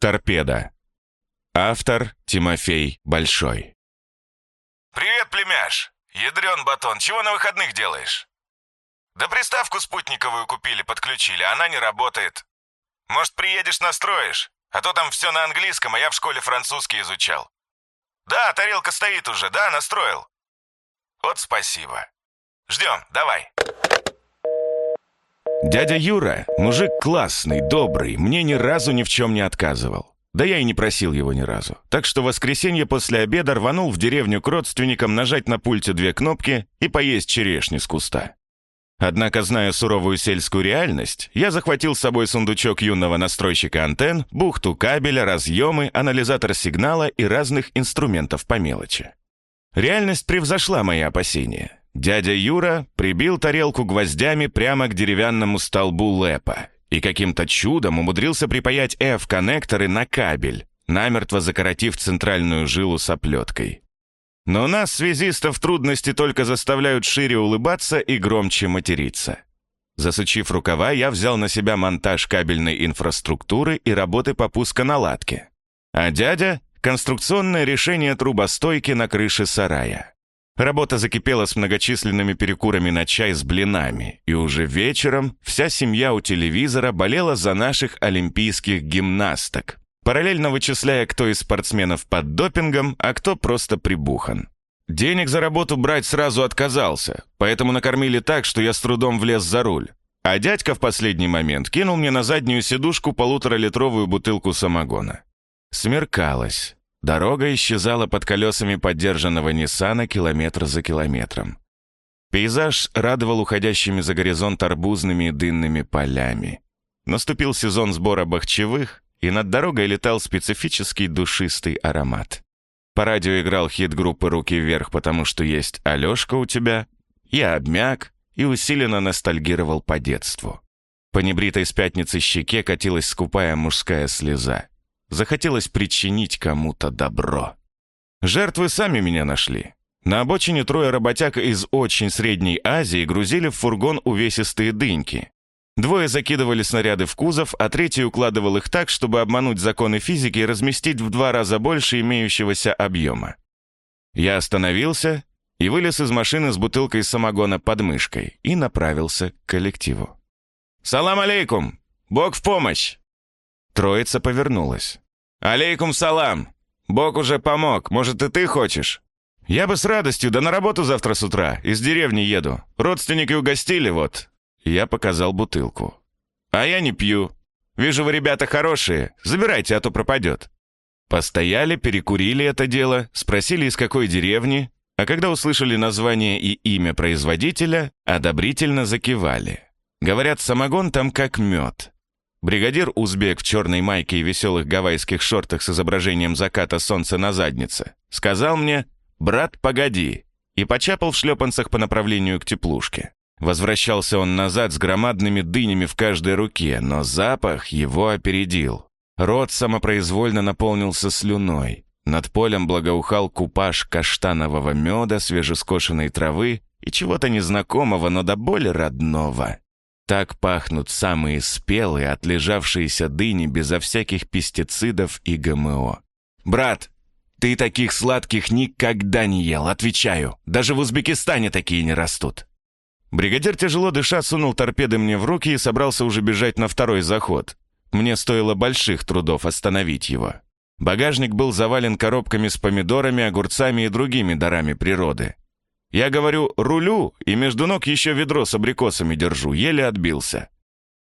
Торпеда. Автор Тимофей Большой. «Привет, племяш! Ядрен батон, чего на выходных делаешь?» «Да приставку спутниковую купили, подключили, она не работает. Может, приедешь, настроишь? А то там все на английском, а я в школе французский изучал». «Да, тарелка стоит уже, да, настроил». «Вот спасибо. Ждем, давай». Дядя Юра, мужик классный, добрый, мне ни разу ни в чем не отказывал. Да я и не просил его ни разу. Так что воскресенье после обеда рванул в деревню к родственникам нажать на пульте две кнопки и поесть черешни с куста. Однако, зная суровую сельскую реальность, я захватил с собой сундучок юного настройщика антенн, бухту кабеля, разъемы, анализатор сигнала и разных инструментов по мелочи. Реальность превзошла мои опасения. Дядя Юра прибил тарелку гвоздями прямо к деревянному столбу лэпа и каким-то чудом умудрился припаять F-коннекторы на кабель, намертво закоротив центральную жилу с. Но нас, связистов, трудности только заставляют шире улыбаться и громче материться. Засучив рукава, я взял на себя монтаж кабельной инфраструктуры и работы по пусконаладке. А дядя — конструкционное решение трубостойки на крыше сарая. Работа закипела с многочисленными перекурами на чай с блинами, и уже вечером вся семья у телевизора болела за наших олимпийских гимнасток, параллельно вычисляя, кто из спортсменов под допингом, а кто просто прибухан. Денег за работу брать сразу отказался, поэтому накормили так, что я с трудом влез за руль. А дядька в последний момент кинул мне на заднюю сидушку полуторалитровую бутылку самогона. Смеркалось. Дорога исчезала под колесами поддержанного Ниссана километр за километром. Пейзаж радовал уходящими за горизонт арбузными и дынными полями. Наступил сезон сбора бахчевых, и над дорогой летал специфический душистый аромат. По радио играл хит группы «Руки вверх», потому что есть Алешка у тебя. Я обмяк и усиленно ностальгировал по детству. По небритой с пятницы щеке катилась скупая мужская слеза. Захотелось причинить кому-то добро. Жертвы сами меня нашли. На обочине трое работяг из очень средней Азии грузили в фургон увесистые дыньки. Двое закидывали снаряды в кузов, а третий укладывал их так, чтобы обмануть законы физики и разместить в два раза больше имеющегося объема. Я остановился и вылез из машины с бутылкой самогона под мышкой и направился к коллективу. «Салам алейкум! Бог в помощь!» Троица повернулась. «Алейкум салам! Бог уже помог, может, и ты хочешь?» «Я бы с радостью, да на работу завтра с утра, из деревни еду. Родственники угостили, вот». Я показал бутылку. «А я не пью. Вижу, вы ребята хорошие, забирайте, а то пропадет». Постояли, перекурили это дело, спросили, из какой деревни, а когда услышали название и имя производителя, одобрительно закивали. Говорят, самогон там как мед. Бригадир узбек в черной майке и веселых гавайских шортах с изображением заката солнца на заднице сказал мне «Брат, погоди!» и почапал в шлепанцах по направлению к теплушке. Возвращался он назад с громадными дынями в каждой руке, но запах его опередил. Рот самопроизвольно наполнился слюной. Над полем благоухал купаж каштанового меда, свежескошенной травы и чего-то незнакомого, но до боли родного. Так пахнут самые спелые, отлежавшиеся дыни безо всяких пестицидов и ГМО. «Брат, ты таких сладких никогда не ел, отвечаю. Даже в Узбекистане такие не растут». Бригадир, тяжело дыша, сунул торпеды мне в руки и собрался уже бежать на второй заход. Мне стоило больших трудов остановить его. Багажник был завален коробками с помидорами, огурцами и другими дарами природы. Я говорю «рулю» и между ног еще ведро с абрикосами держу, еле отбился.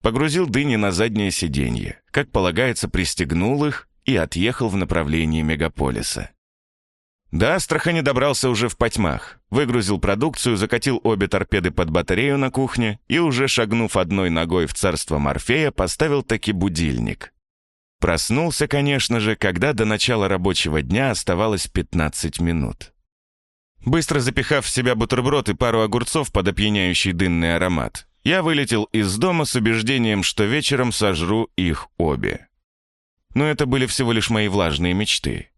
Погрузил дыни на заднее сиденье, как полагается, пристегнул их и отъехал в направлении мегаполиса. До Астрахани добрался уже в потьмах, выгрузил продукцию, закатил обе торпеды под батарею на кухне и, уже шагнув одной ногой в царство Морфея, поставил таки будильник. Проснулся, конечно же, когда до начала рабочего дня оставалось 15 минут. Быстро запихав в себя бутерброд и пару огурцов под опьяняющий дынный аромат, я вылетел из дома с убеждением, что вечером сожру их обе. Но это были всего лишь мои влажные мечты.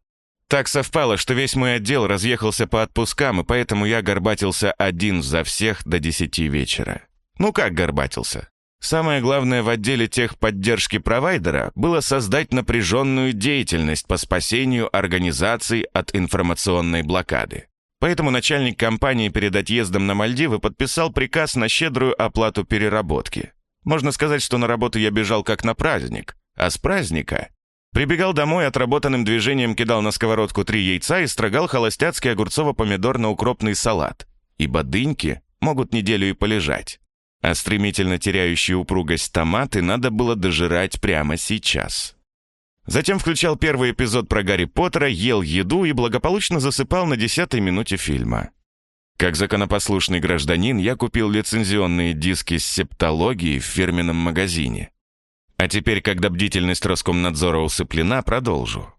Так совпало, что весь мой отдел разъехался по отпускам, и поэтому я горбатился один за всех до десяти вечера. Ну как горбатился? Самое главное в отделе техподдержки провайдера было создать напряженную деятельность по спасению организаций от информационной блокады. Поэтому начальник компании перед отъездом на Мальдивы подписал приказ на щедрую оплату переработки. Можно сказать, что на работу я бежал как на праздник, а с праздника прибегал домой, отработанным движением кидал на сковородку три яйца и строгал холостяцкий огурцово-помидорно-укропный салат, ибо дыньки могут неделю и полежать. А стремительно теряющие упругость томаты надо было дожирать прямо сейчас. Затем включал первый эпизод про Гарри Поттера, ел еду и благополучно засыпал на десятой минуте фильма. Как законопослушный гражданин, я купил лицензионные диски с септологией в фирменном магазине. А теперь, когда бдительность Роскомнадзора усыплена, продолжу.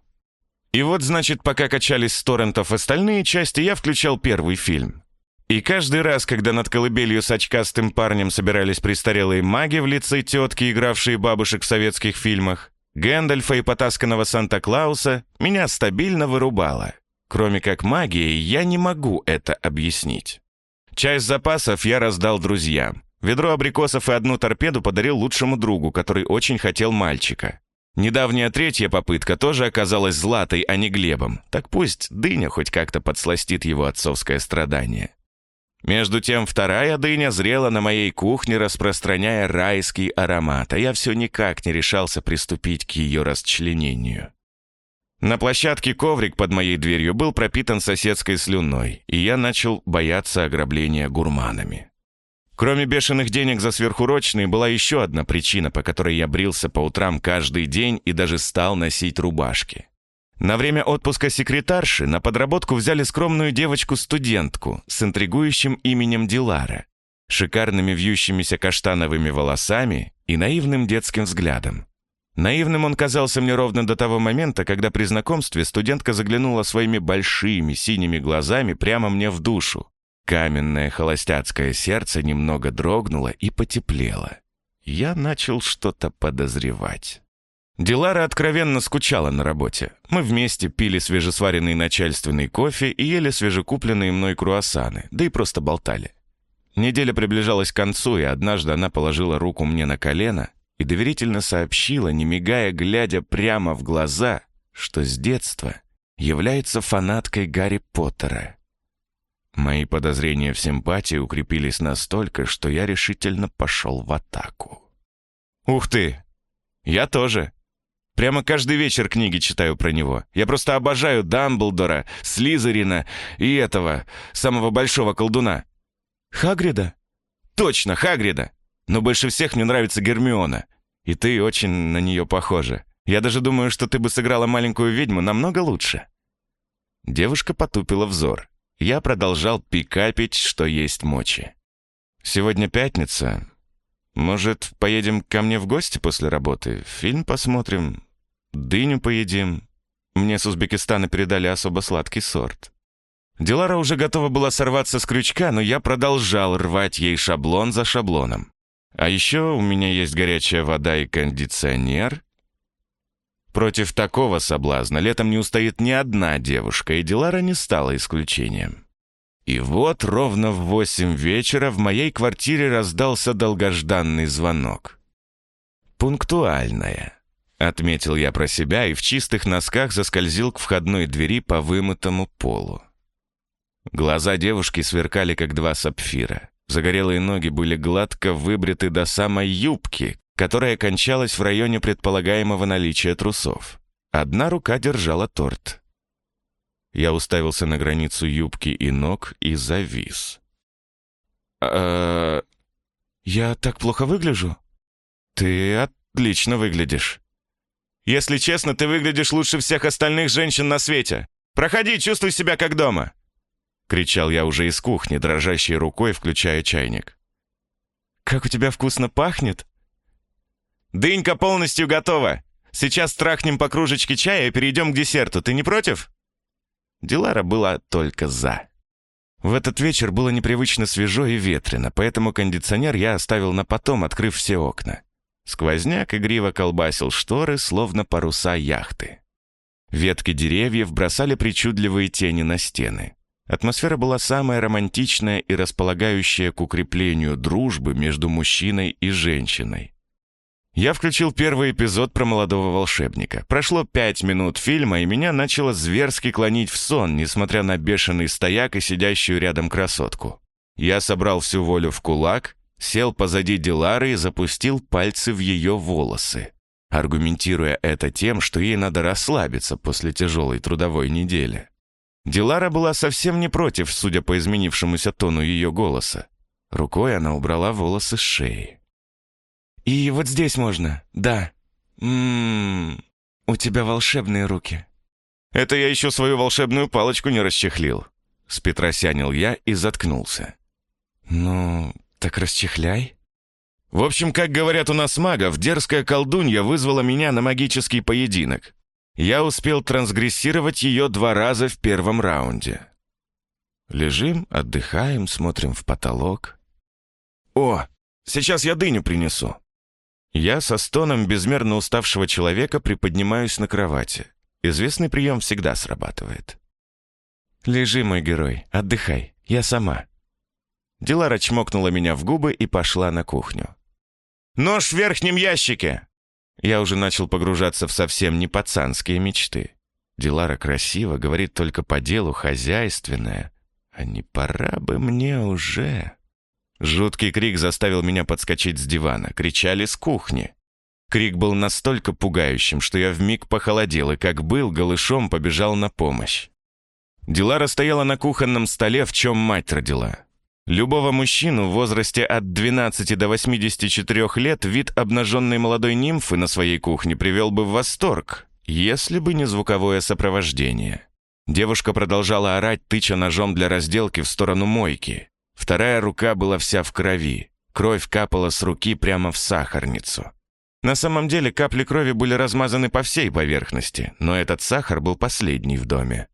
И вот, значит, пока качались с торрентов остальные части, я включал первый фильм. И каждый раз, когда над колыбелью с очкастым парнем собирались престарелые маги в лице тетки, игравшие бабушек в советских фильмах, Гэндальфа и потасканного Санта-Клауса, меня стабильно вырубало. Кроме как магией, я не могу это объяснить. Часть запасов я раздал друзьям. Ведро абрикосов и одну торпеду подарил лучшему другу, который очень хотел мальчика. Недавняя третья попытка тоже оказалась Златой, а не Глебом. Так пусть дыня хоть как-то подсластит его отцовское страдание. Между тем вторая дыня зрела на моей кухне, распространяя райский аромат, а я все никак не решался приступить к ее расчленению. На площадке коврик под моей дверью был пропитан соседской слюной, и я начал бояться ограбления гурманами. Кроме бешеных денег за сверхурочные, была еще одна причина, по которой я брился по утрам каждый день и даже стал носить рубашки. На время отпуска секретарши на подработку взяли скромную девочку-студентку с интригующим именем Дилара, шикарными вьющимися каштановыми волосами и наивным детским взглядом. Наивным он казался мне ровно до того момента, когда при знакомстве студентка заглянула своими большими синими глазами прямо мне в душу. Каменное холостяцкое сердце немного дрогнуло и потеплело. Я начал что-то подозревать. Дилара откровенно скучала на работе. Мы вместе пили свежесваренный начальственный кофе и ели свежекупленные мной круассаны, да и просто болтали. Неделя приближалась к концу, и однажды она положила руку мне на колено и доверительно сообщила, не мигая, глядя прямо в глаза, что с детства является фанаткой Гарри Поттера. Мои подозрения в симпатии укрепились настолько, что я решительно пошел в атаку. «Ух ты! Я тоже!» Прямо каждый вечер книги читаю про него. Я просто обожаю Дамблдора, Слизерина и этого, самого большого колдуна. Хагрида? Точно, Хагрида. Но больше всех мне нравится Гермиона. И ты очень на нее похожа. Я даже думаю, что ты бы сыграла маленькую ведьму намного лучше». Девушка потупила взор. Я продолжал пикапить, что есть мочи. «Сегодня пятница. Может, поедем ко мне в гости после работы? Фильм посмотрим? Дыню поедим? Мне с Узбекистана передали особо сладкий сорт». Дилара уже готова была сорваться с крючка, но я продолжал рвать ей шаблон за шаблоном. А еще у меня есть горячая вода и кондиционер. Против такого соблазна летом не устоит ни одна девушка, и Дилара не стала исключением. И вот ровно в восемь вечера в моей квартире раздался долгожданный звонок. «Пунктуальная», — отметил я про себя и в чистых носках заскользил к входной двери по вымытому полу. Глаза девушки сверкали, как два сапфира. Загорелые ноги были гладко выбриты до самой юбки, которая кончалась в районе предполагаемого наличия трусов. Одна рука держала торт. Я уставился на границу юбки и ног и завис. «А... я так плохо выгляжу?» «Ты отлично выглядишь». «Если честно, ты выглядишь лучше всех остальных женщин на свете. Проходи, чувствуй себя как дома». — кричал я уже из кухни, дрожащей рукой, включая чайник. «Как у тебя вкусно пахнет!» «Дынька полностью готова! Сейчас трахнем по кружечке чая и перейдем к десерту. Ты не против?» Дилара была только «за». В этот вечер было непривычно свежо и ветрено, поэтому кондиционер я оставил на потом, открыв все окна. Сквозняк игриво колбасил шторы, словно паруса яхты. Ветки деревьев бросали причудливые тени на стены. Атмосфера была самая романтичная и располагающая к укреплению дружбы между мужчиной и женщиной. Я включил первый эпизод про молодого волшебника. Прошло пять минут фильма, и меня начало зверски клонить в сон, несмотря на бешеный стояк и сидящую рядом красотку. Я собрал всю волю в кулак, сел позади Дилары и запустил пальцы в ее волосы, аргументируя это тем, что ей надо расслабиться после тяжелой трудовой недели. Дилара была совсем не против, судя по изменившемуся тону ее голоса. Рукой она убрала волосы с шеи. «И вот здесь можно, да. Ммм, у тебя волшебные руки». «Это я еще свою волшебную палочку не расчехлил», — спетросянил я и заткнулся. «Ну, так расчехляй». В общем, как говорят у нас магов, дерзкая колдунья вызвала меня на магический поединок. Я успел трансгрессировать ее два раза в первом раунде. Лежим, отдыхаем, смотрим в потолок. «О, сейчас я дыню принесу». Я со стоном безмерно уставшего человека приподнимаюсь на кровати. Известный прием всегда срабатывает. «Лежи, мой герой, отдыхай, я сама». Дилара чмокнула меня в губы и пошла на кухню. «Нож в верхнем ящике!» Я уже начал погружаться в совсем не пацанские мечты. Дилара красиво, говорит только по делу, хозяйственная. А не пора бы мне уже... Жуткий крик заставил меня подскочить с дивана. Кричали с кухни. Крик был настолько пугающим, что я вмиг похолодел и, как был, голышом побежал на помощь. Дилара стояла на кухонном столе, в чем мать родила. Любого мужчину в возрасте от 12 до 84 лет вид обнаженной молодой нимфы на своей кухне привел бы в восторг, если бы не звуковое сопровождение. Девушка продолжала орать, тыча ножом для разделки в сторону мойки. Вторая рука была вся в крови. Кровь капала с руки прямо в сахарницу. На самом деле капли крови были размазаны по всей поверхности, но этот сахар был последний в доме.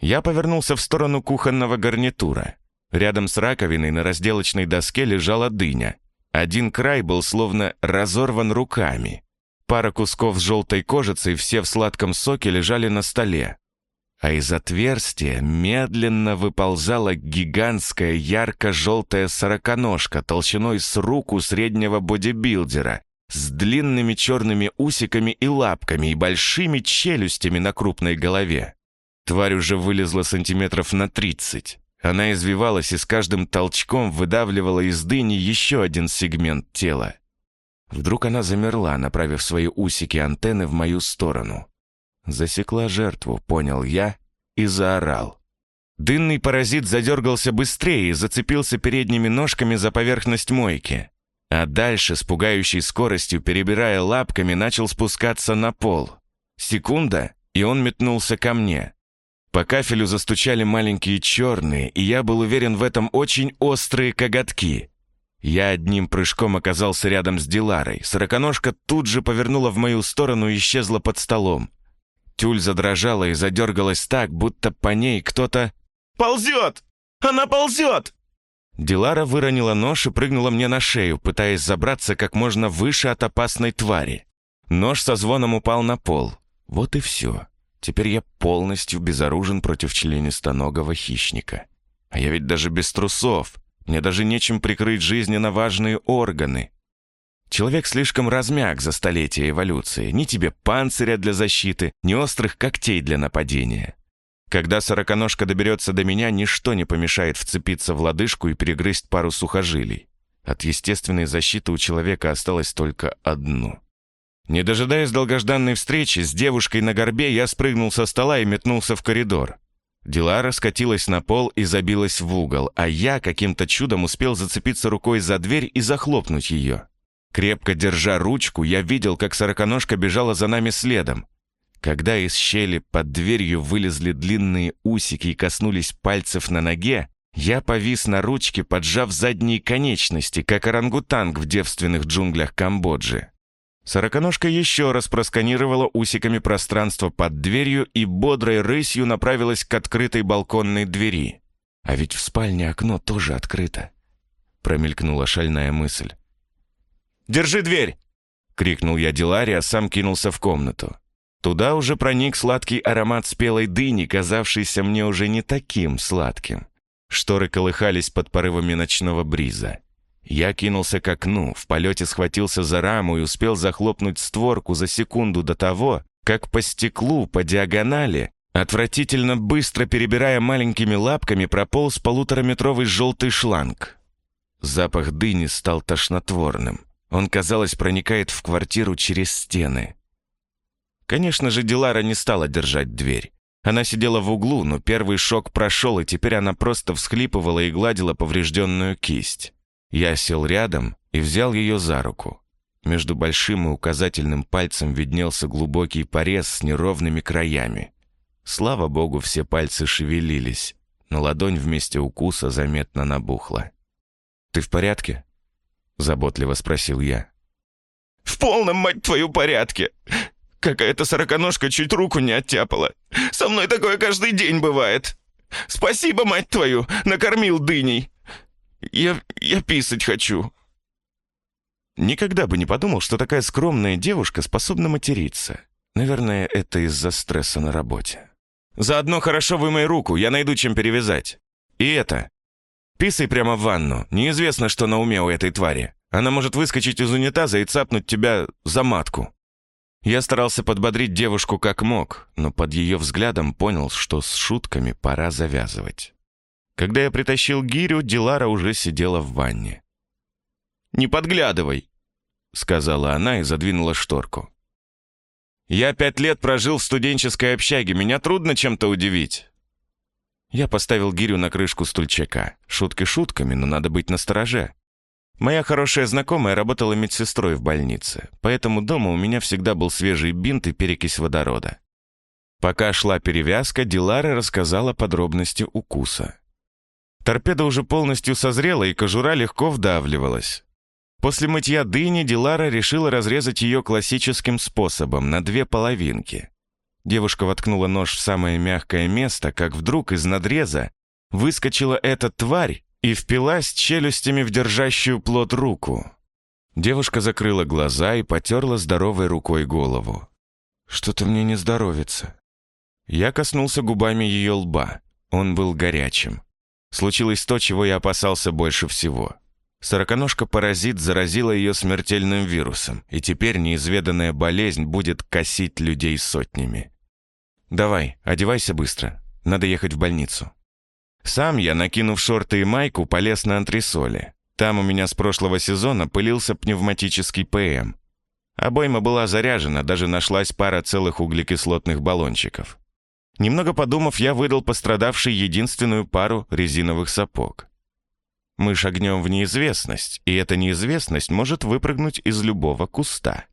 Я повернулся в сторону кухонного гарнитура. Рядом с раковиной на разделочной доске лежала дыня. Один край был словно разорван руками. Пара кусков с желтой кожицей, все в сладком соке, лежали на столе а из отверстия медленно выползала гигантская ярко-желтая сороконожка толщиной с руку среднего бодибилдера, с длинными черными усиками и лапками и большими челюстями на крупной голове. Тварь уже вылезла сантиметров на тридцать. Она извивалась и с каждым толчком выдавливала из дыни еще один сегмент тела. Вдруг она замерла, направив свои усики-антенны в мою сторону. Засекла жертву, понял я, и заорал. Дынный паразит задергался быстрее и зацепился передними ножками за поверхность мойки. А дальше, с пугающей скоростью, перебирая лапками, начал спускаться на пол. Секунда, и он метнулся ко мне. По кафелю застучали маленькие черные, и я был уверен в этом очень острые коготки. Я одним прыжком оказался рядом с Диларой. Сороконожка тут же повернула в мою сторону и исчезла под столом. Тюль задрожала и задергалась так, будто по ней кто-то... «Ползет! Она ползет!» Дилара выронила нож и прыгнула мне на шею, пытаясь забраться как можно выше от опасной твари. Нож со звоном упал на пол. Вот и все. Теперь я полностью безоружен против членистоногого хищника. А я ведь даже без трусов. Мне даже нечем прикрыть жизненно важные органы. Человек слишком размяк за столетия эволюции. Ни тебе панциря для защиты, ни острых когтей для нападения. Когда сороконожка доберется до меня, ничто не помешает вцепиться в лодыжку и перегрызть пару сухожилий. От естественной защиты у человека осталось только одно. Не дожидаясь долгожданной встречи, с девушкой на горбе я спрыгнул со стола и метнулся в коридор. Дилара скатилась на пол и забилась в угол, а я каким-то чудом успел зацепиться рукой за дверь и захлопнуть ее. Крепко держа ручку, я видел, как сороконожка бежала за нами следом. Когда из щели под дверью вылезли длинные усики и коснулись пальцев на ноге, я повис на ручке, поджав задние конечности, как орангутанг в девственных джунглях Камбоджи. Сороконожка еще раз просканировала усиками пространство под дверью и бодрой рысью направилась к открытой балконной двери. «А ведь в спальне окно тоже открыто», — промелькнула шальная мысль. Держи дверь!» — крикнул я Диларе, а сам кинулся в комнату. Туда уже проник сладкий аромат спелой дыни, казавшийся мне уже не таким сладким. Шторы колыхались под порывами ночного бриза. Я кинулся к окну, в полете схватился за раму и успел захлопнуть створку за секунду до того, как по стеклу, по диагонали, отвратительно быстро перебирая маленькими лапками, прополз полутораметровый желтый шланг. Запах дыни стал тошнотворным. Он, казалось, проникает в квартиру через стены. Конечно же, Дилара не стала держать дверь. Она сидела в углу, но первый шок прошел, и теперь она просто всхлипывала и гладила поврежденную кисть. Я сел рядом и взял ее за руку. Между большим и указательным пальцем виднелся глубокий порез с неровными краями. Слава богу, все пальцы шевелились, но ладонь вместе укуса заметно набухла. «Ты в порядке?» — заботливо спросил я. «В полном, мать твою, порядке! Какая-то сороконожка чуть руку не оттяпала. Со мной такое каждый день бывает. Спасибо, мать твою, накормил дыней. Я, я писать хочу». Никогда бы не подумал, что такая скромная девушка способна материться. Наверное, это из-за стресса на работе. «Заодно хорошо вымой руку, я найду чем перевязать. И это. Писай прямо в ванну. Неизвестно, что на уме у этой твари. Она может выскочить из унитаза и цапнуть тебя за матку». Я старался подбодрить девушку как мог, но под ее взглядом понял, что с шутками пора завязывать. Когда я притащил гирю, Дилара уже сидела в ванне. «Не подглядывай», — сказала она и задвинула шторку. «Я пять лет прожил в студенческой общаге, меня трудно чем-то удивить». Я поставил гирю на крышку стульчака. Шутки шутками, но надо быть настороже. Моя хорошая знакомая работала медсестрой в больнице, поэтому дома у меня всегда был свежий бинт и перекись водорода. Пока шла перевязка, Дилара рассказала подробности укуса. Торпеда уже полностью созрела, и кожура легко вдавливалась. После мытья дыни Дилара решила разрезать ее классическим способом, на две половинки. Девушка воткнула нож в самое мягкое место, как вдруг из надреза выскочила эта тварь и впилась челюстями в держащую плод руку. Девушка закрыла глаза и потерла здоровой рукой голову. «Что-то мне не здоровится». Я коснулся губами ее лба. Он был горячим. Случилось то, чего я опасался больше всего. Сороконожка-паразит заразила ее смертельным вирусом, и теперь неизведанная болезнь будет косить людей сотнями. «Давай, одевайся быстро. Надо ехать в больницу». Сам я, накинув шорты и майку, полез на антресоли. Там у меня с прошлого сезона пылился пневматический ПМ. Обойма была заряжена, даже нашлась пара целых углекислотных баллончиков. Немного подумав, я выдал пострадавшей единственную пару резиновых сапог. Мы шагнем в неизвестность, и эта неизвестность может выпрыгнуть из любого куста.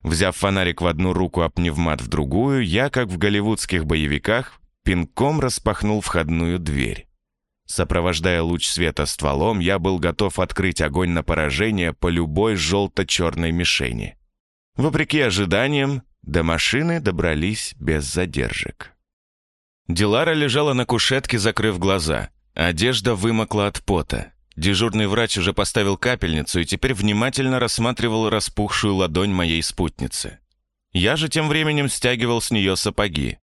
Взяв фонарик в одну руку, а пневмат в другую, я, как в голливудских боевиках, пинком распахнул входную дверь. Сопровождая луч света стволом, я был готов открыть огонь на поражение по любой желто-черной мишени. Вопреки ожиданиям, до машины добрались без задержек. Дилара лежала на кушетке, закрыв глаза. Одежда вымокла от пота. Дежурный врач уже поставил капельницу и теперь внимательно рассматривал распухшую ладонь моей спутницы. Я же тем временем стягивал с нее сапоги.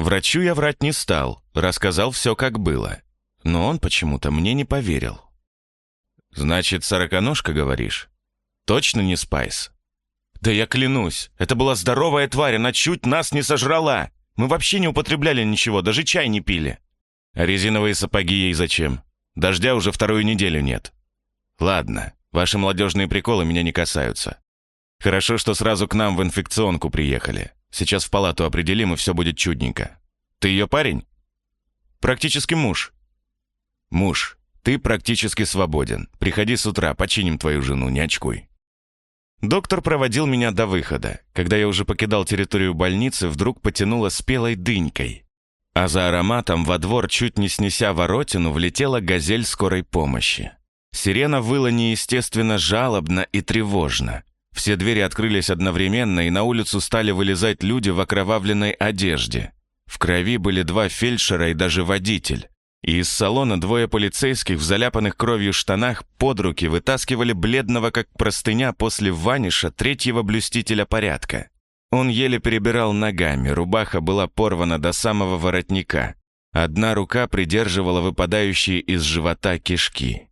Врачу я врать не стал, рассказал все, как было. Но он почему-то мне не поверил. «Значит, сороконожка, говоришь? Точно не Спайс?» «Да я клянусь, это была здоровая тварь, она чуть нас не сожрала!» Мы вообще не употребляли ничего, даже чай не пили. А резиновые сапоги ей зачем? Дождя уже вторую неделю нет. Ладно, ваши молодежные приколы меня не касаются. Хорошо, что сразу к нам в инфекционку приехали. Сейчас в палату определим, и все будет чудненько. Ты ее парень? Практически муж. Муж, ты практически свободен. Приходи с утра, починим твою жену, не очкуй. Доктор проводил меня до выхода. Когда я уже покидал территорию больницы, вдруг потянуло спелой дынькой. А за ароматом во двор, чуть не снеся воротину, влетела газель скорой помощи. Сирена выла неестественно жалобно и тревожно. Все двери открылись одновременно, и на улицу стали вылезать люди в окровавленной одежде. В крови были два фельдшера и даже водитель и из салона двое полицейских в заляпанных кровью штанах под руки вытаскивали бледного как простыня после ваниша третьего блюстителя порядка. Он еле перебирал ногами, рубаха была порвана до самого воротника. Одна рука придерживала выпадающие из живота кишки.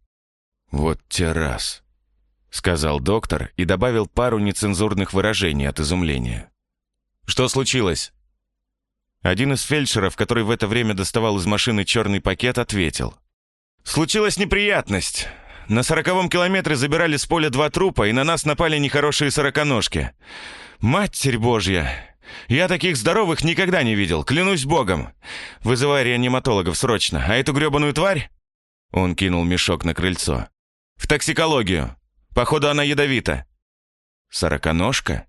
«Вот те раз», — сказал доктор и добавил пару нецензурных выражений от изумления. «Что случилось?» Один из фельдшеров, который в это время доставал из машины черный пакет, ответил. «Случилась неприятность. На сороковом километре забирали с поля два трупа, и на нас напали нехорошие сороконожки. Матерь Божья! Я таких здоровых никогда не видел, клянусь богом. Вызывай реаниматологов срочно, а эту гребаную тварь...» Он кинул мешок на крыльцо. «В токсикологию. Походу, она ядовита». «Сороконожка?»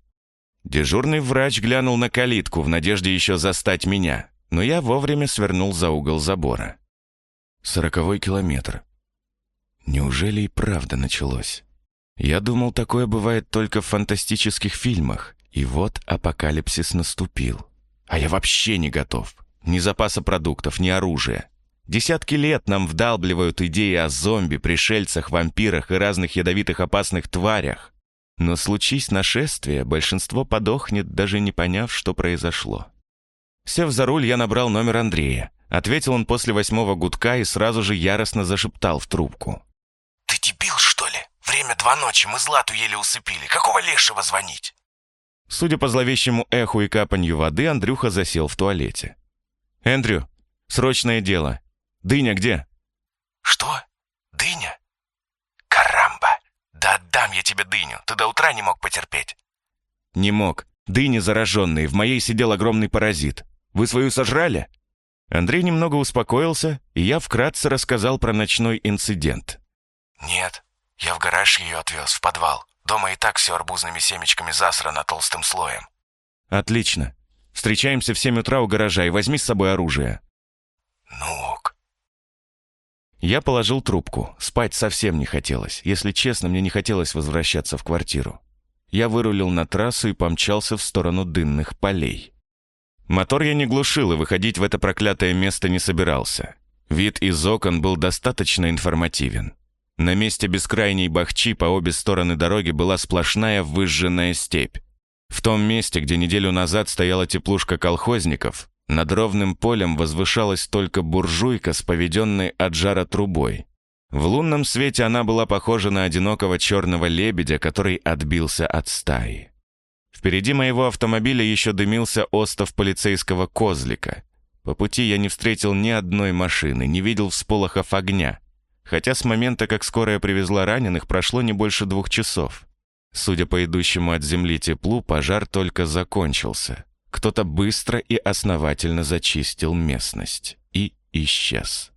Дежурный врач глянул на калитку в надежде еще застать меня, но я вовремя свернул за угол забора. Сороковой километр. Неужели и правда началось? Я думал, такое бывает только в фантастических фильмах, и вот апокалипсис наступил. А я вообще не готов. Ни запаса продуктов, ни оружия. Десятки лет нам вдалбливают идеи о зомби, пришельцах, вампирах и разных ядовитых опасных тварях. Но случись нашествие, большинство подохнет, даже не поняв, что произошло. Сев за руль, я набрал номер Андрея. Ответил он после восьмого гудка и сразу же яростно зашептал в трубку. «Ты дебил, что ли? Время два ночи, мы Злату еле усыпили. Какого лешего звонить?» Судя по зловещему эху и капанью воды, Андрюха засел в туалете. «Эндрю, срочное дело. Дыня где?» «Что? Дыня? Карамба! Да отдам я тебе дыню, ты до утра не мог потерпеть». «Не мог. Дыни зараженные, в моей сидел огромный паразит. Вы свою сожрали?» Андрей немного успокоился, и я вкратце рассказал про ночной инцидент. «Нет, я в гараж ее отвез, в подвал. Дома и так все арбузными семечками засрано толстым слоем». «Отлично. Встречаемся в семь утра у гаража и возьми с собой оружие». «Ну ок». Я положил трубку. Спать совсем не хотелось. Если честно, мне не хотелось возвращаться в квартиру. Я вырулил на трассу и помчался в сторону дынных полей. Мотор я не глушил и выходить в это проклятое место не собирался. Вид из окон был достаточно информативен. На месте бескрайней бахчи по обе стороны дороги была сплошная выжженная степь. В том месте, где неделю назад стояла теплушка колхозников, над ровным полем возвышалась только буржуйка с поведенной от жара трубой. В лунном свете она была похожа на одинокого черного лебедя, который отбился от стаи. Впереди моего автомобиля еще дымился остов полицейского козлика. По пути я не встретил ни одной машины, не видел всполохов огня. Хотя с момента, как скорая привезла раненых, прошло не больше двух часов. Судя по идущему от земли теплу, пожар только закончился. Кто-то быстро и основательно зачистил местность и исчез.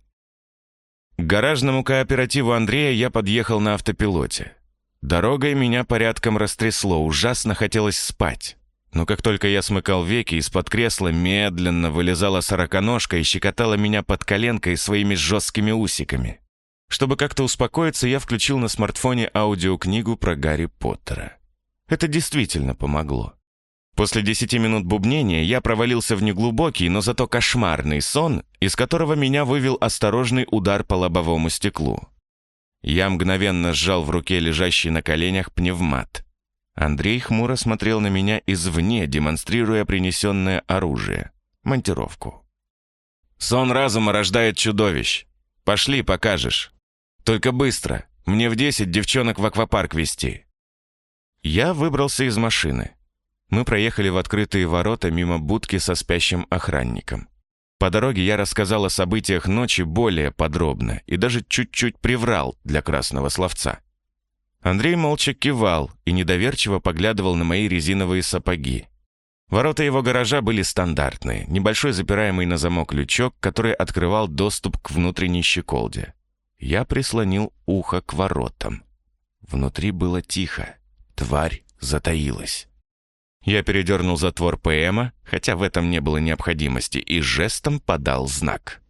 К гаражному кооперативу Андрея я подъехал на автопилоте. Дорогой меня порядком растрясло, ужасно хотелось спать. Но как только я смыкал веки, из-под кресла медленно вылезала сороконожка и щекотала меня под коленкой своими жесткими усиками. Чтобы как-то успокоиться, я включил на смартфоне аудиокнигу про Гарри Поттера. Это действительно помогло. После десяти минут бубнения я провалился в неглубокий, но зато кошмарный сон, из которого меня вывел осторожный удар по лобовому стеклу. Я мгновенно сжал в руке лежащий на коленях пневмат. Андрей хмуро смотрел на меня извне, демонстрируя принесенное оружие — монтировку. «Сон разума рождает чудовищ. Пошли, покажешь. Только быстро. Мне в десять девчонок в аквапарк везти». Я выбрался из машины. Мы проехали в открытые ворота мимо будки со спящим охранником. По дороге я рассказал о событиях ночи более подробно и даже чуть-чуть приврал для красного словца. Андрей молча кивал и недоверчиво поглядывал на мои резиновые сапоги. Ворота его гаража были стандартные, небольшой запираемый на замок лючок, который открывал доступ к внутренней щеколде. Я прислонил ухо к воротам. Внутри было тихо. Тварь затаилась. Я передернул затвор ПМа, хотя в этом не было необходимости, и жестом подал знак.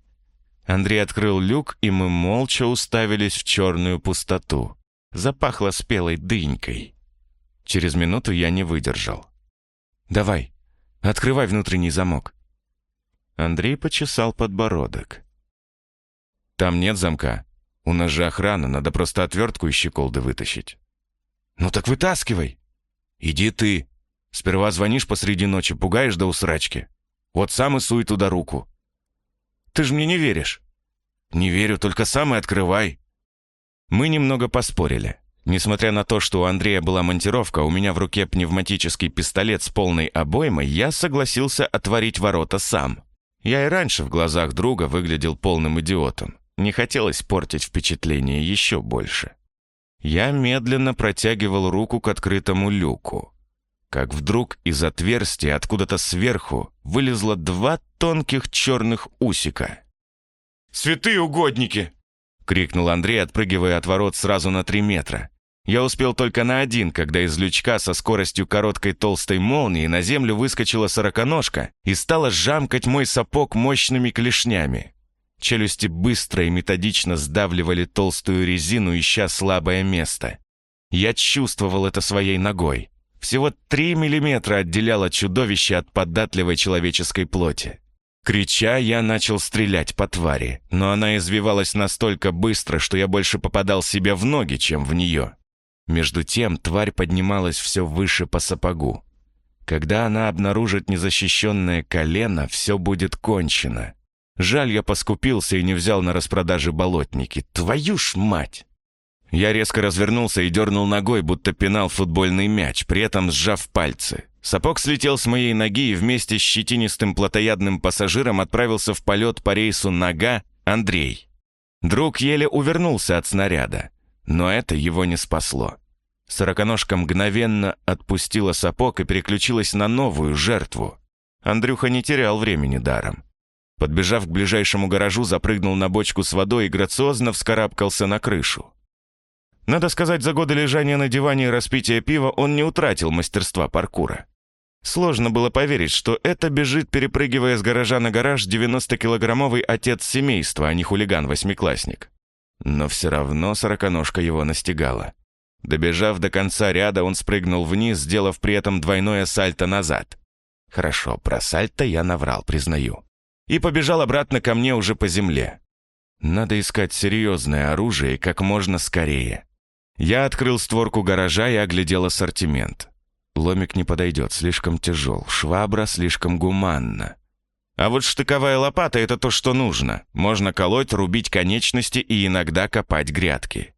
Андрей открыл люк, и мы молча уставились в черную пустоту. Запахло спелой дынькой. Через минуту я не выдержал. «Давай, открывай внутренний замок». Андрей почесал подбородок. «Там нет замка. У нас же охрана, надо просто отвертку из щеколды вытащить». «Ну так вытаскивай». «Иди ты», Сперва звонишь посреди ночи, пугаешь до усрачки. Вот сам и суй туда руку. Ты же мне не веришь. Не верю, только сам и открывай. Мы немного поспорили. Несмотря на то, что у Андрея была монтировка, у меня в руке пневматический пистолет с полной обоймой, я согласился отворить ворота сам. Я и раньше в глазах друга выглядел полным идиотом. Не хотелось портить впечатление еще больше. Я медленно протягивал руку к открытому люку. Как вдруг из отверстия откуда-то сверху вылезло два тонких черных усика. «Святые угодники!» — крикнул Андрей, отпрыгивая от ворот сразу на три метра. Я успел только на один, когда из лючка со скоростью короткой толстой молнии на землю выскочила сороконожка и стала жамкать мой сапог мощными клешнями. Челюсти быстро и методично сдавливали толстую резину, ища слабое место. Я чувствовал это своей ногой. Всего три миллиметра отделяло чудовище от податливой человеческой плоти. Крича, я начал стрелять по твари, но она извивалась настолько быстро, что я больше попадал себе в ноги, чем в нее. Между тем тварь поднималась все выше по сапогу. Когда она обнаружит незащищенное колено, все будет кончено. Жаль, я поскупился и не взял на распродаже болотники. Твою ж мать! Я резко развернулся и дернул ногой, будто пинал футбольный мяч, при этом сжав пальцы. Сапог слетел с моей ноги и вместе с щетинистым плотоядным пассажиром отправился в полет по рейсу «Нога» Андрей. Друг еле увернулся от снаряда. Но это его не спасло. Сороконожка мгновенно отпустила сапог и переключилась на новую жертву. Андрюха не терял времени даром. Подбежав к ближайшему гаражу, запрыгнул на бочку с водой и грациозно вскарабкался на крышу. Надо сказать, за годы лежания на диване и распития пива он не утратил мастерства паркура. Сложно было поверить, что это бежит, перепрыгивая с гаража на гараж, 90-килограммовый отец семейства, а не хулиган-восьмиклассник. Но все равно сороконожка его настигала. Добежав до конца ряда, он спрыгнул вниз, сделав при этом двойное сальто назад. Хорошо, про сальто я наврал, признаю. И побежал обратно ко мне уже по земле. Надо искать серьезное оружие как можно скорее. Я открыл створку гаража и оглядел ассортимент. Ломик не подойдет, слишком тяжел, швабра слишком гуманна. А вот штыковая лопата — это то, что нужно. Можно колоть, рубить конечности и иногда копать грядки.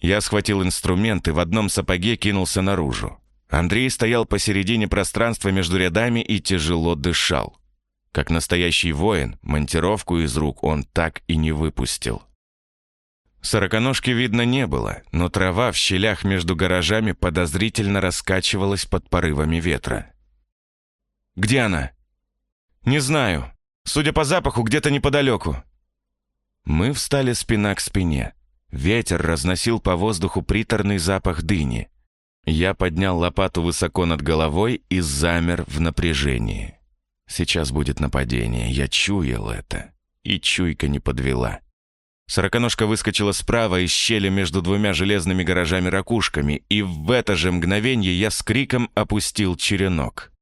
Я схватил инструмент и в одном сапоге кинулся наружу. Андрей стоял посередине пространства между рядами и тяжело дышал. Как настоящий воин, монтировку из рук он так и не выпустил. Сороконожки видно не было, но трава в щелях между гаражами подозрительно раскачивалась под порывами ветра. «Где она?» «Не знаю. Судя по запаху, где-то неподалеку». Мы встали спина к спине. Ветер разносил по воздуху приторный запах дыни. Я поднял лопату высоко над головой и замер в напряжении. Сейчас будет нападение, я чуял это. И чуйка не подвела. Сороконожка выскочила справа из щели между двумя железными гаражами-ракушками, и в это же мгновение я с криком опустил черенок.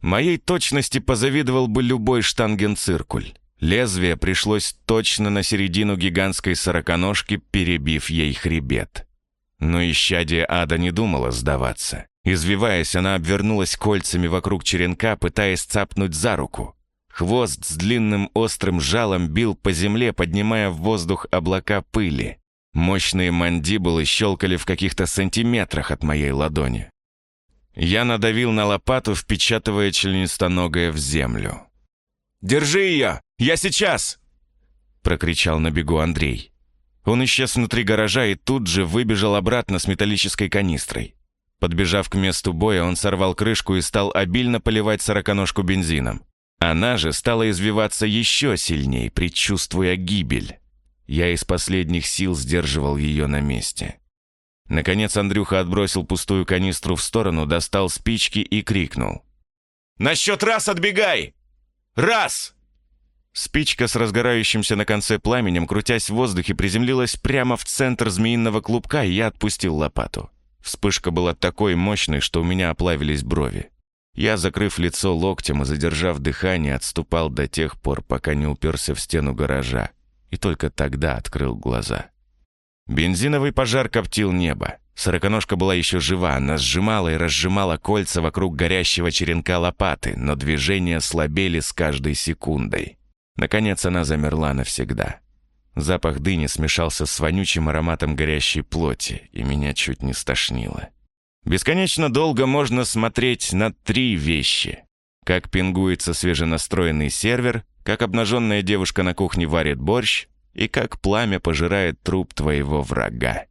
Моей точности позавидовал бы любой штангенциркуль. Лезвие пришлось точно на середину гигантской сороконожки, перебив ей хребет. Но исчадие ада не думала сдаваться. Извиваясь, она обвернулась кольцами вокруг черенка, пытаясь цапнуть за руку. Хвост с длинным острым жалом бил по земле, поднимая в воздух облака пыли. Мощные мандибулы щелкали в каких-то сантиметрах от моей ладони. Я надавил на лопату, впечатывая членистоногое в землю. «Держи ее! Я сейчас!» Прокричал на бегу Андрей. Он исчез внутри гаража и тут же выбежал обратно с металлической канистрой. Подбежав к месту боя, он сорвал крышку и стал обильно поливать сороконожку бензином. Она же стала извиваться еще сильнее, предчувствуя гибель. Я из последних сил сдерживал ее на месте. Наконец Андрюха отбросил пустую канистру в сторону, достал спички и крикнул. «На счет раз отбегай! Раз!» Спичка с разгорающимся на конце пламенем, крутясь в воздухе, приземлилась прямо в центр змеиного клубка, и я отпустил лопату. Вспышка была такой мощной, что у меня оплавились брови. Я, закрыв лицо локтем и задержав дыхание, отступал до тех пор, пока не уперся в стену гаража, и только тогда открыл глаза. Бензиновый пожар коптил небо. Сороконожка была еще жива, она сжимала и разжимала кольца вокруг горящего черенка лопаты, но движения слабели с каждой секундой. Наконец она замерла навсегда. Запах дыни смешался с вонючим ароматом горящей плоти, и меня чуть не стошнило. Бесконечно долго можно смотреть на три вещи. Как пингуется свеженастроенный сервер, как обнаженная девушка на кухне варит борщ, и как пламя пожирает труп твоего врага.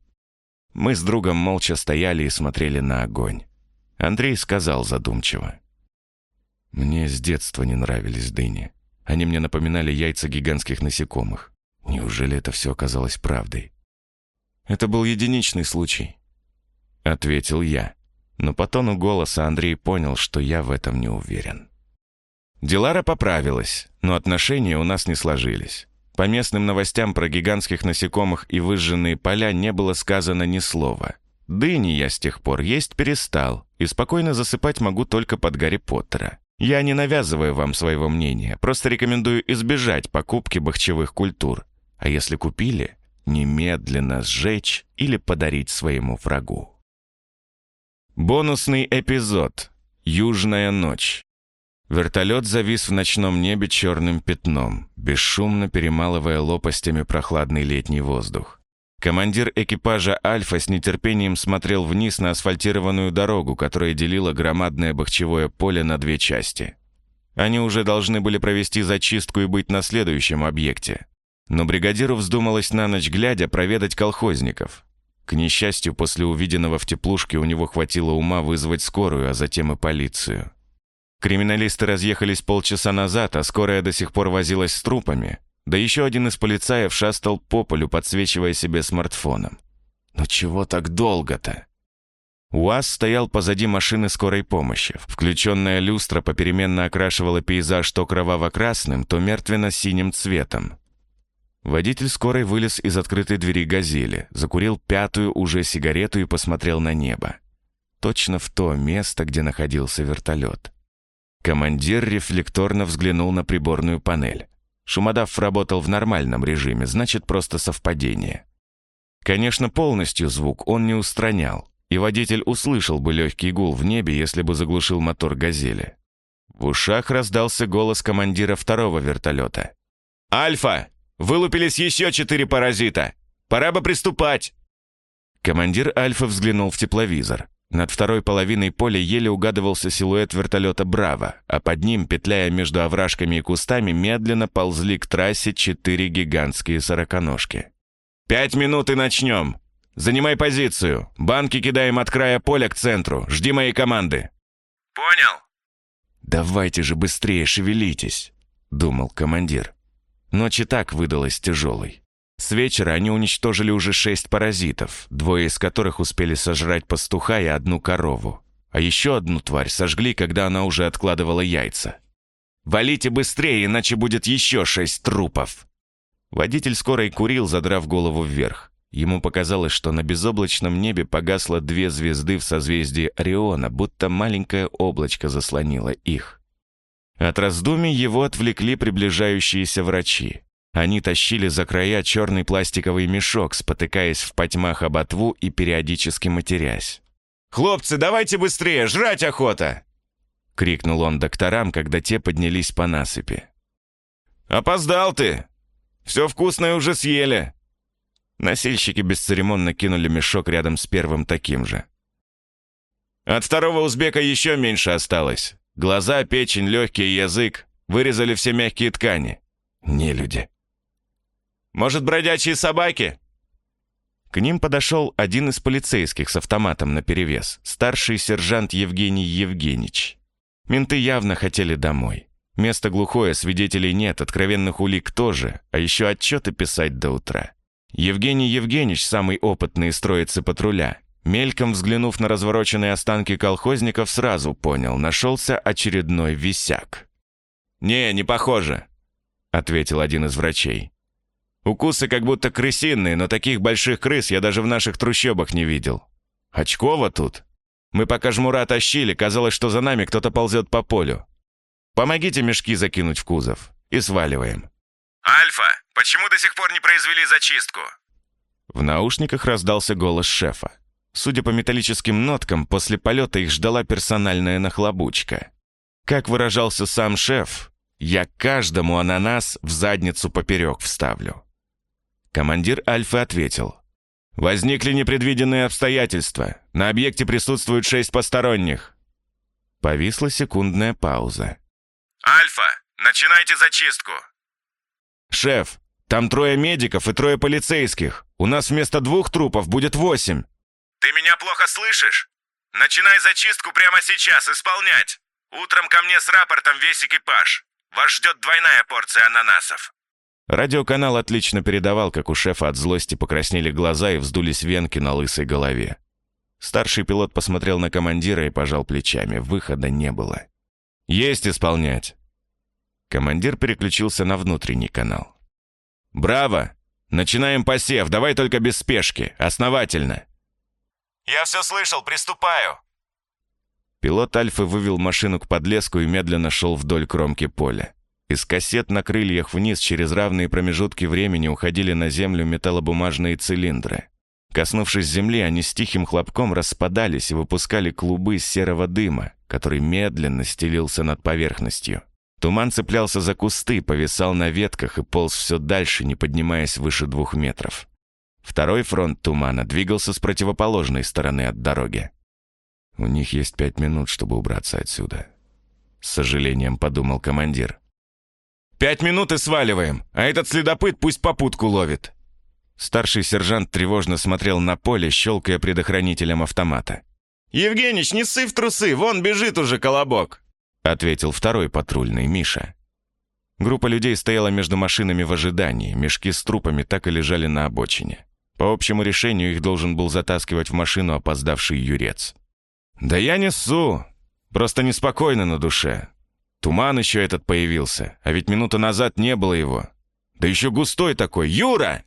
Мы с другом молча стояли и смотрели на огонь. Андрей сказал задумчиво. «Мне с детства не нравились дыни. Они мне напоминали яйца гигантских насекомых. Неужели это все оказалось правдой?» «Это был единичный случай», — ответил я. Но по тону голоса Андрей понял, что я в этом не уверен. Дилара поправилась, но отношения у нас не сложились. По местным новостям про гигантских насекомых и выжженные поля не было сказано ни слова. Дыни я с тех пор есть перестал, и спокойно засыпать могу только под Гарри Поттера. Я не навязываю вам своего мнения, просто рекомендую избежать покупки бахчевых культур. А если купили, немедленно сжечь или подарить своему врагу. Бонусный эпизод. Южная ночь. Вертолет завис в ночном небе черным пятном, бесшумно перемалывая лопастями прохладный летний воздух. Командир экипажа «Альфа» с нетерпением смотрел вниз на асфальтированную дорогу, которая делила громадное бахчевое поле на две части. Они уже должны были провести зачистку и быть на следующем объекте. Но бригадиру вздумалось на ночь глядя проведать колхозников. К несчастью, после увиденного в теплушке у него хватило ума вызвать скорую, а затем и полицию. Криминалисты разъехались полчаса назад, а скорая до сих пор возилась с трупами. Да еще один из полицаев шастал по полю, подсвечивая себе смартфоном. «Ну чего так долго-то?» УАЗ стоял позади машины скорой помощи. Включенная люстра попеременно окрашивала пейзаж то кроваво-красным, то мертвенно-синим цветом. Водитель скорой вылез из открытой двери «Газели», закурил пятую уже сигарету и посмотрел на небо. Точно в то место, где находился вертолет. Командир рефлекторно взглянул на приборную панель. Шумодав работал в нормальном режиме, значит, просто совпадение. Конечно, полностью звук он не устранял, и водитель услышал бы легкий гул в небе, если бы заглушил мотор «Газели». В ушах раздался голос командира второго вертолета. «Альфа! Вылупились еще четыре паразита! Пора бы приступать!» Командир «Альфа» взглянул в тепловизор. Над второй половиной поля еле угадывался силуэт вертолета «Браво», а под ним, петляя между овражками и кустами, медленно ползли к трассе четыре гигантские сороконожки. «Пять минут и начнем! Занимай позицию! Банки кидаем от края поля к центру! Жди моей команды!» «Понял!» «Давайте же быстрее шевелитесь!» — думал командир. Ночь и так выдалась тяжелой. С вечера они уничтожили уже шесть паразитов, двое из которых успели сожрать пастуха и одну корову. А еще одну тварь сожгли, когда она уже откладывала яйца. «Валите быстрее, иначе будет еще шесть трупов!» Водитель скорой курил, задрав голову вверх. Ему показалось, что на безоблачном небе погасло две звезды в созвездии Ориона, будто маленькое облачко заслонило их. От раздумий его отвлекли приближающиеся врачи. Они тащили за края черный пластиковый мешок, спотыкаясь в потьмах об отву и периодически матерясь. «Хлопцы, давайте быстрее, жрать охота!» — крикнул он докторам, когда те поднялись по насыпи. «Опоздал ты! Все вкусное уже съели!» Носильщики бесцеремонно кинули мешок рядом с первым таким же. От второго узбека еще меньше осталось. Глаза, печень, легкий язык. Вырезали все мягкие ткани. Не люди. Может, бродячие собаки?» К ним подошел один из полицейских с автоматом наперевес, старший сержант Евгений Евгеньевич. Менты явно хотели домой. Место глухое, свидетелей нет, откровенных улик тоже, а еще отчеты писать до утра. Евгений Евгеньевич, самый опытный из троицы патруля, мельком взглянув на развороченные останки колхозников, сразу понял, нашелся очередной висяк. «Не, не похоже», — ответил один из врачей. Укусы как будто крысиные, но таких больших крыс я даже в наших трущобах не видел. Очково тут. Мы пока жмура тащили, казалось, что за нами кто-то ползет по полю. Помогите мешки закинуть в кузов. И сваливаем. «Альфа, почему до сих пор не произвели зачистку?» В наушниках раздался голос шефа. Судя по металлическим ноткам, после полета их ждала персональная нахлобучка. Как выражался сам шеф, «Я каждому ананас в задницу поперек вставлю». Командир Альфы ответил. «Возникли непредвиденные обстоятельства. На объекте присутствуют шесть посторонних». Повисла секундная пауза. «Альфа, начинайте зачистку!» «Шеф, там трое медиков и трое полицейских. У нас вместо двух трупов будет восемь». «Ты меня плохо слышишь? Начинай зачистку прямо сейчас, исполнять! Утром ко мне с рапортом весь экипаж. Вас ждет двойная порция ананасов». Радиоканал отлично передавал, как у шефа от злости покраснели глаза и вздулись венки на лысой голове. Старший пилот посмотрел на командира и пожал плечами. Выхода не было. «Есть исполнять!» Командир переключился на внутренний канал. «Браво! Начинаем посев, давай только без спешки, основательно!» «Я все слышал, приступаю!» Пилот Альфы вывел машину к подлеску и медленно шел вдоль кромки поля. Из кассет на крыльях вниз через равные промежутки времени уходили на землю металлобумажные цилиндры. Коснувшись земли, они с тихим хлопком распадались и выпускали клубы серого дыма, который медленно стелился над поверхностью. Туман цеплялся за кусты, повисал на ветках и полз все дальше, не поднимаясь выше двух метров. Второй фронт тумана двигался с противоположной стороны от дороги. «У них есть пять минут, чтобы убраться отсюда», — с сожалением подумал командир. «Пять минут и сваливаем, а этот следопыт пусть попутку ловит». Старший сержант тревожно смотрел на поле, щелкая предохранителем автомата. «Евгенич, не ссы в трусы, вон бежит уже колобок!» ответил второй патрульный, Миша. Группа людей стояла между машинами в ожидании, мешки с трупами так и лежали на обочине. По общему решению их должен был затаскивать в машину опоздавший юрец. «Да я несу! Просто неспокойно на душе. Туман еще этот появился, а ведь минуту назад не было его. Да еще густой такой. Юра!»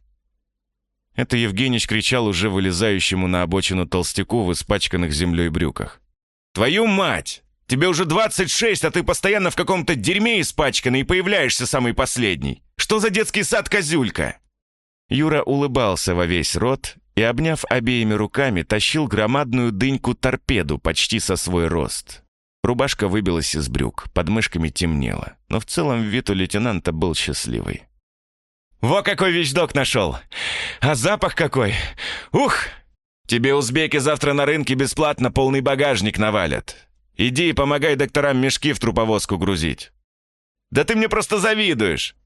Это Евгеньевич кричал уже вылезающему на обочину толстяку в испачканных землей брюках. «Твою мать! Тебе уже 26, а ты постоянно в каком-то дерьме испачканный и появляешься самый последний. Что за детский сад, козюлька?» Юра улыбался во весь рот и, обняв обеими руками, тащил громадную дыньку-торпеду почти со свой рост. Рубашка выбилась из брюк, под мышками темнело, но в целом вид у лейтенанта был счастливый. «Во какой вещдок нашел! А запах какой! Ух! Тебе узбеки завтра на рынке бесплатно полный багажник навалят. Иди и помогай докторам мешки в труповозку грузить. Да ты мне просто завидуешь!»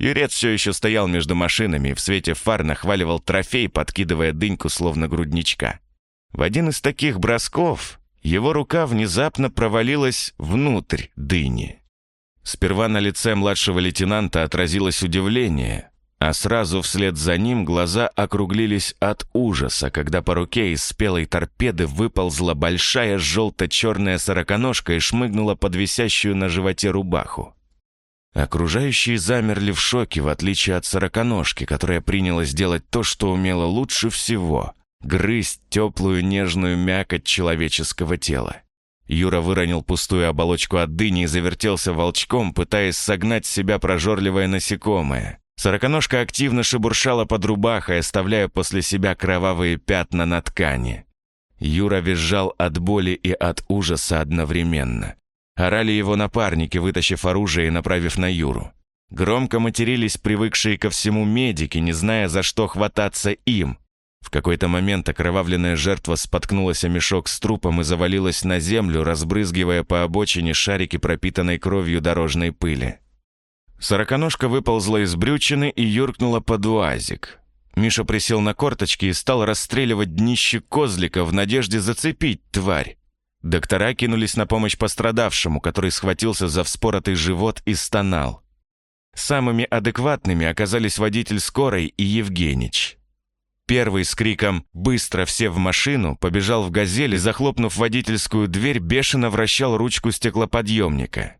Юрец все еще стоял между машинами в свете фар нахваливал трофей, подкидывая дыньку словно грудничка. В один из таких бросков его рука внезапно провалилась внутрь дыни. Сперва на лице младшего лейтенанта отразилось удивление, а сразу вслед за ним глаза округлились от ужаса, когда по руке из спелой торпеды выползла большая желто-черная сороконожка и шмыгнула под висящую на животе рубаху. Окружающие замерли в шоке, в отличие от сороконожки, которая принялась делать то, что умела лучше всего грызть теплую нежную мякоть человеческого тела. Юра выронил пустую оболочку от дыни и завертелся волчком, пытаясь согнать с себя прожорливое насекомое. Сороконожка активно шебуршала под рубахой, оставляя после себя кровавые пятна на ткани. Юра визжал от боли и от ужаса одновременно. Орали его напарники, вытащив оружие и направив на Юру. Громко матерились привыкшие ко всему медики, не зная, за что хвататься им. В какой-то момент окровавленная жертва споткнулась о мешок с трупом и завалилась на землю, разбрызгивая по обочине шарики пропитанной кровью дорожной пыли. Сороконожка выползла из брючины и юркнула под уазик. Миша присел на корточки и стал расстреливать днище козлика в надежде зацепить тварь. Доктора кинулись на помощь пострадавшему, который схватился за вспоротый живот и стонал. Самыми адекватными оказались водитель скорой и Евгенич. Первый с криком «Быстро все в машину!» побежал в «Газели», захлопнув водительскую дверь, бешено вращал ручку стеклоподъемника.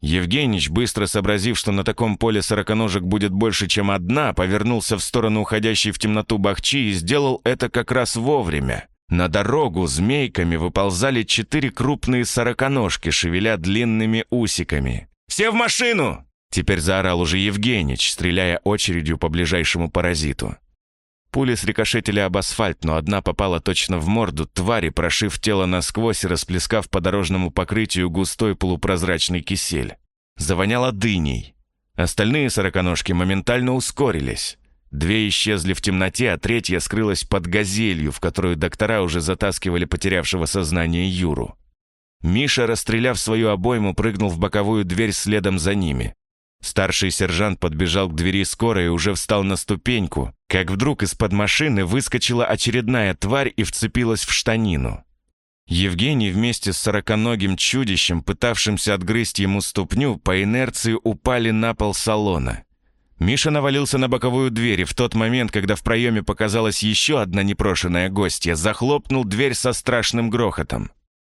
Евгеньевич, быстро сообразив, что на таком поле сороконожек будет больше, чем одна, повернулся в сторону уходящей в темноту бахчи и сделал это как раз вовремя. На дорогу змейками выползали четыре крупные сороконожки, шевеля длинными усиками. «Все в машину!» Теперь заорал уже Евгеньевич, стреляя очередью по ближайшему паразиту. Пули срикошетили об асфальт, но одна попала точно в морду твари, прошив тело насквозь и расплескав по дорожному покрытию густой полупрозрачный кисель. Завоняло дыней. Остальные сороконожки моментально ускорились. Две исчезли в темноте, а третья скрылась под газелью, в которую доктора уже затаскивали потерявшего сознание Юру. Миша, расстреляв свою обойму, прыгнул в боковую дверь следом за ними. Старший сержант подбежал к двери скорой и уже встал на ступеньку, как вдруг из-под машины выскочила очередная тварь и вцепилась в штанину. Евгений вместе с сороконогим чудищем, пытавшимся отгрызть ему ступню, по инерции упали на пол салона. Миша навалился на боковую дверь и в тот момент, когда в проеме показалась еще одна непрошенная гостья, захлопнул дверь со страшным грохотом.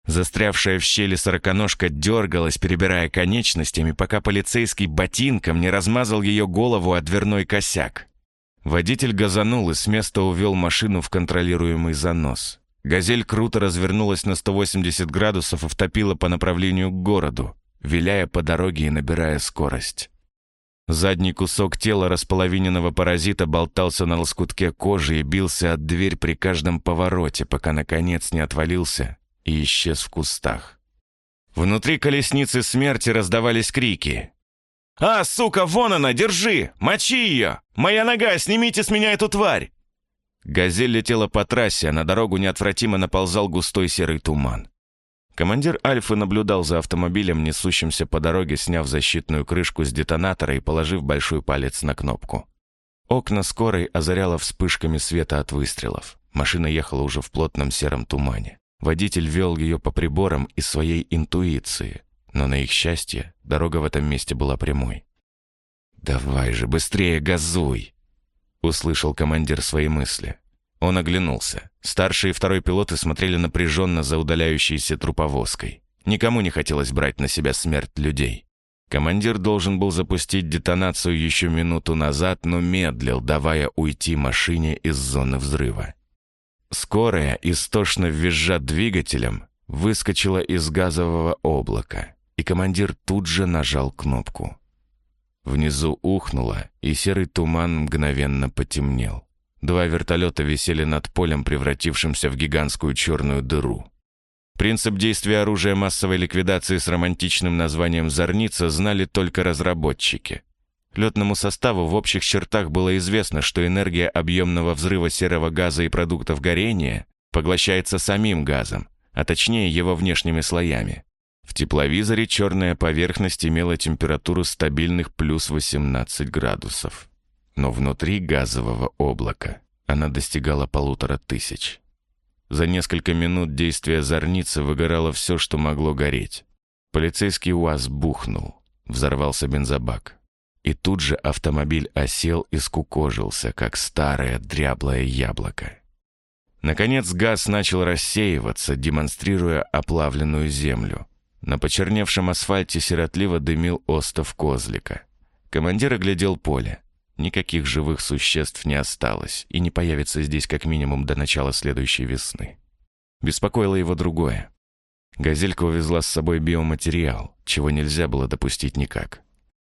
Застрявшая в щели сороконожка дергалась, перебирая конечностями, пока полицейский ботинком не размазал ее голову о дверной косяк. Водитель газанул и с места увел машину в контролируемый занос. «Газель» круто развернулась на 180 градусов и втопила по направлению к городу, виляя по дороге и набирая скорость. Задний кусок тела располовиненного паразита болтался на лоскутке кожи и бился от дверь при каждом повороте, пока, наконец, не отвалился и исчез в кустах. Внутри колесницы смерти раздавались крики. «А, сука, вон она, держи! Мочи ее! Моя нога, снимите с меня эту тварь!» Газель летела по трассе, а на дорогу неотвратимо наползал густой серый туман. Командир Альфы наблюдал за автомобилем, несущимся по дороге, сняв защитную крышку с детонатора и положив большой палец на кнопку. Окна скорой озаряло вспышками света от выстрелов. Машина ехала уже в плотном сером тумане. Водитель вел ее по приборам и своей интуиции, но на их счастье дорога в этом месте была прямой. «Давай же, быстрее газуй!» — услышал командир свои мысли. Он оглянулся. Старший и второй пилоты смотрели напряженно за удаляющейся труповозкой. Никому не хотелось брать на себя смерть людей. Командир должен был запустить детонацию еще минуту назад, но медлил, давая уйти машине из зоны взрыва. Скорая, истошно визжа двигателем, выскочила из газового облака, и командир тут же нажал кнопку. Внизу ухнуло, и серый туман мгновенно потемнел. Два вертолета висели над полем, превратившимся в гигантскую черную дыру. Принцип действия оружия массовой ликвидации с романтичным названием «Зорница» знали только разработчики. Летному составу в общих чертах было известно, что энергия объемного взрыва серого газа и продуктов горения поглощается самим газом, а точнее его внешними слоями. В тепловизоре черная поверхность имела температуру стабильных плюс 18 градусов. Но внутри газового облака она достигала полутора тысяч. За несколько минут действия зорницы выгорало все, что могло гореть. Полицейский УАЗ бухнул. Взорвался бензобак. И тут же автомобиль осел и скукожился, как старое дряблое яблоко. Наконец газ начал рассеиваться, демонстрируя оплавленную землю. На почерневшем асфальте сиротливо дымил остов козлика. Командир оглядел поле. Никаких живых существ не осталось и не появится здесь как минимум до начала следующей весны. Беспокоило его другое. Газелька увезла с собой биоматериал, чего нельзя было допустить никак.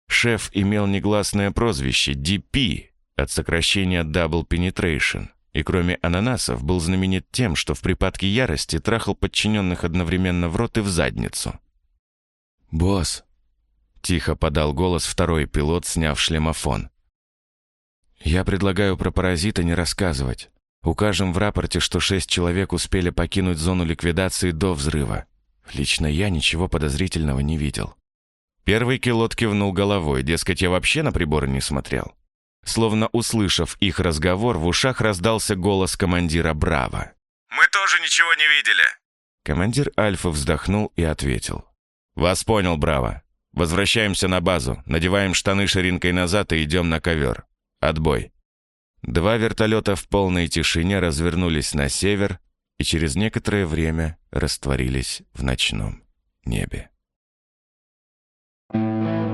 Шеф имел негласное прозвище DP от сокращения Double Penetration, и кроме ананасов был знаменит тем, что в припадке ярости трахал подчиненных одновременно в рот и в задницу. «Босс!» — тихо подал голос второй пилот, сняв шлемофон. «Я предлагаю про паразита не рассказывать. Укажем в рапорте, что шесть человек успели покинуть зону ликвидации до взрыва. Лично я ничего подозрительного не видел. Первый килот кивнул головой, дескать, я вообще на приборы не смотрел. Словно услышав их разговор, в ушах раздался голос командира «Браво». «Мы тоже ничего не видели». Командир Альфа вздохнул и ответил. «Вас понял, Браво. Возвращаемся на базу, надеваем штаны ширинкой назад и идем на ковер. Отбой». Два вертолета в полной тишине развернулись на север и через некоторое время растворились в ночном небе. Thank you.